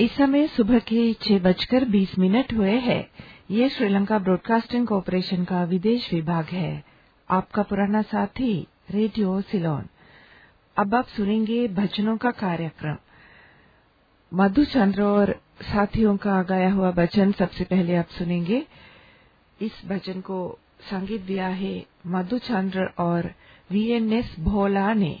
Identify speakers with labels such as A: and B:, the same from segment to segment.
A: इस समय सुबह के छह बजकर बीस मिनट हुए हैं। ये श्रीलंका ब्रॉडकास्टिंग कॉरपोरेशन का विदेश विभाग है। आपका पुराना साथी, रेडियो सिलोन। अब आप सुनेंगे भजनों का कार्यक्रम। मधुचंद्र और साथियों का गाया हुआ भजन सबसे पहले आप सुनेंगे। इस भजन को संगीत दिया है मधुचंद्र और वीएनएस भोला ने।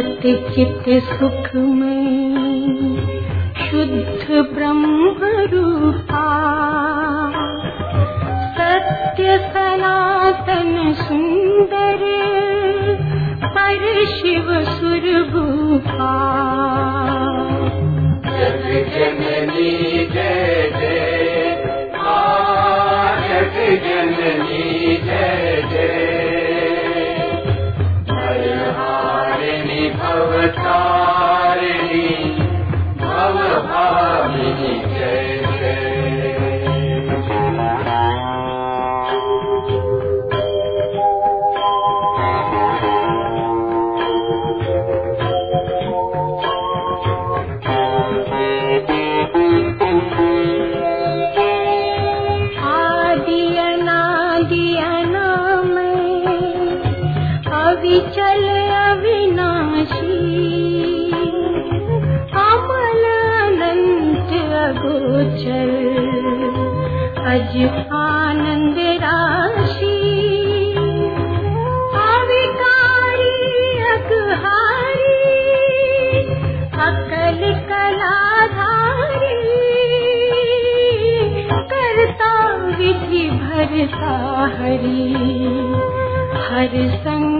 B: सत्य चित्त सुख में शुद्ध ब्रह्म रूपा सत्य सनातन सुंदर पर शिव सुरभूपा
C: जननी जय जय। जननी
B: चल अविनाशी। अमल अनंत अगोचर। अज आनंद राशि। अविकारी अकहारी। अकल कलाधारी। करता विधि भरता हरी। हर संहाकारी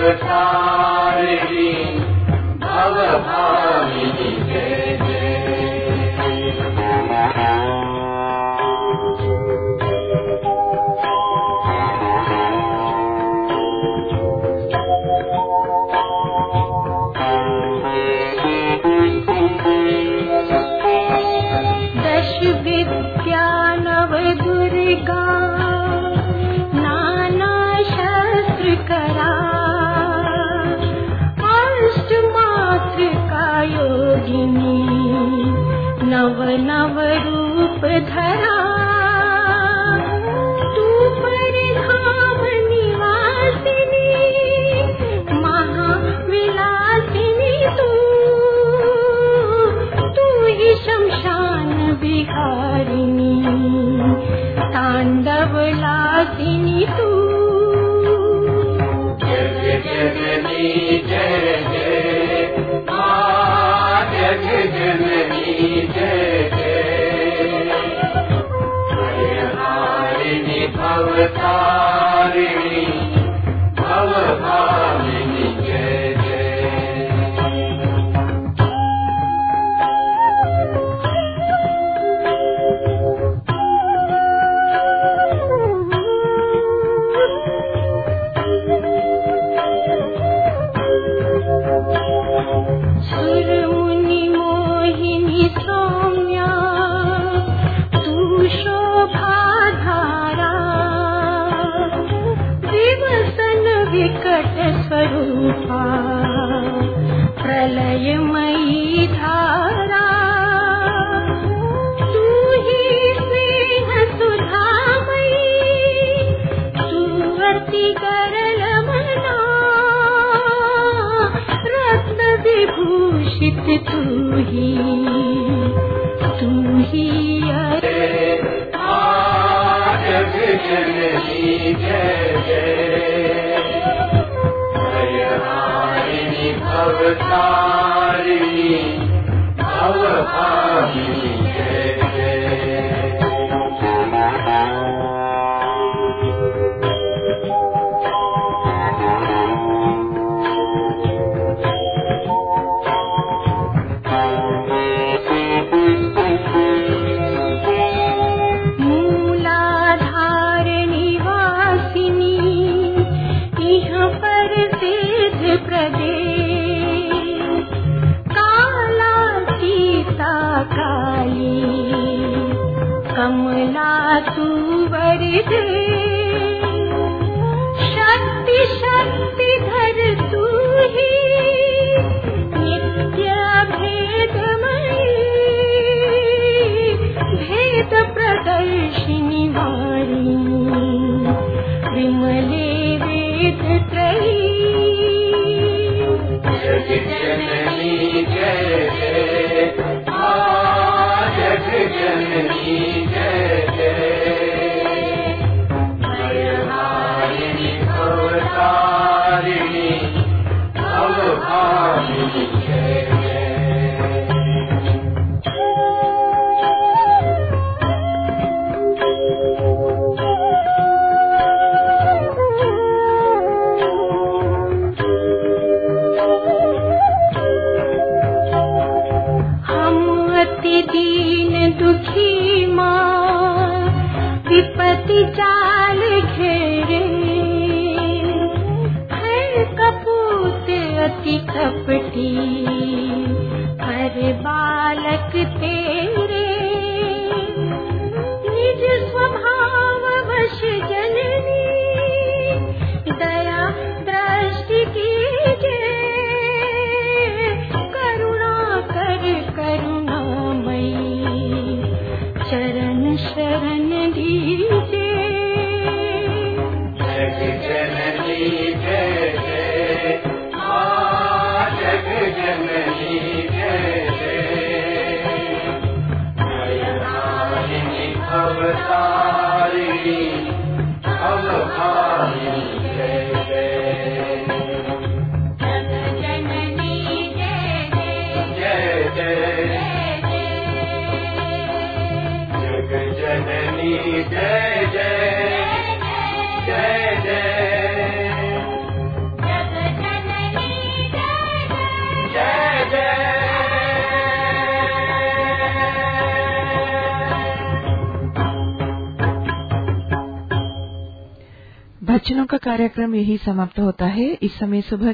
C: The. time. नवरूप धराधनिवासिनी महाविनी
B: तु।
C: श्मशान
B: बिहारिणी ताण्डव लादिनी भवतारिणी भवभामिनी भवतारिणी भवभागिनी जय जय
C: कपटी हर बालक तेरी
B: अवतारिणी अवधारिणी जय
A: भजनों का कार्यक्रम यही समाप्त होता है। इस समय सुबह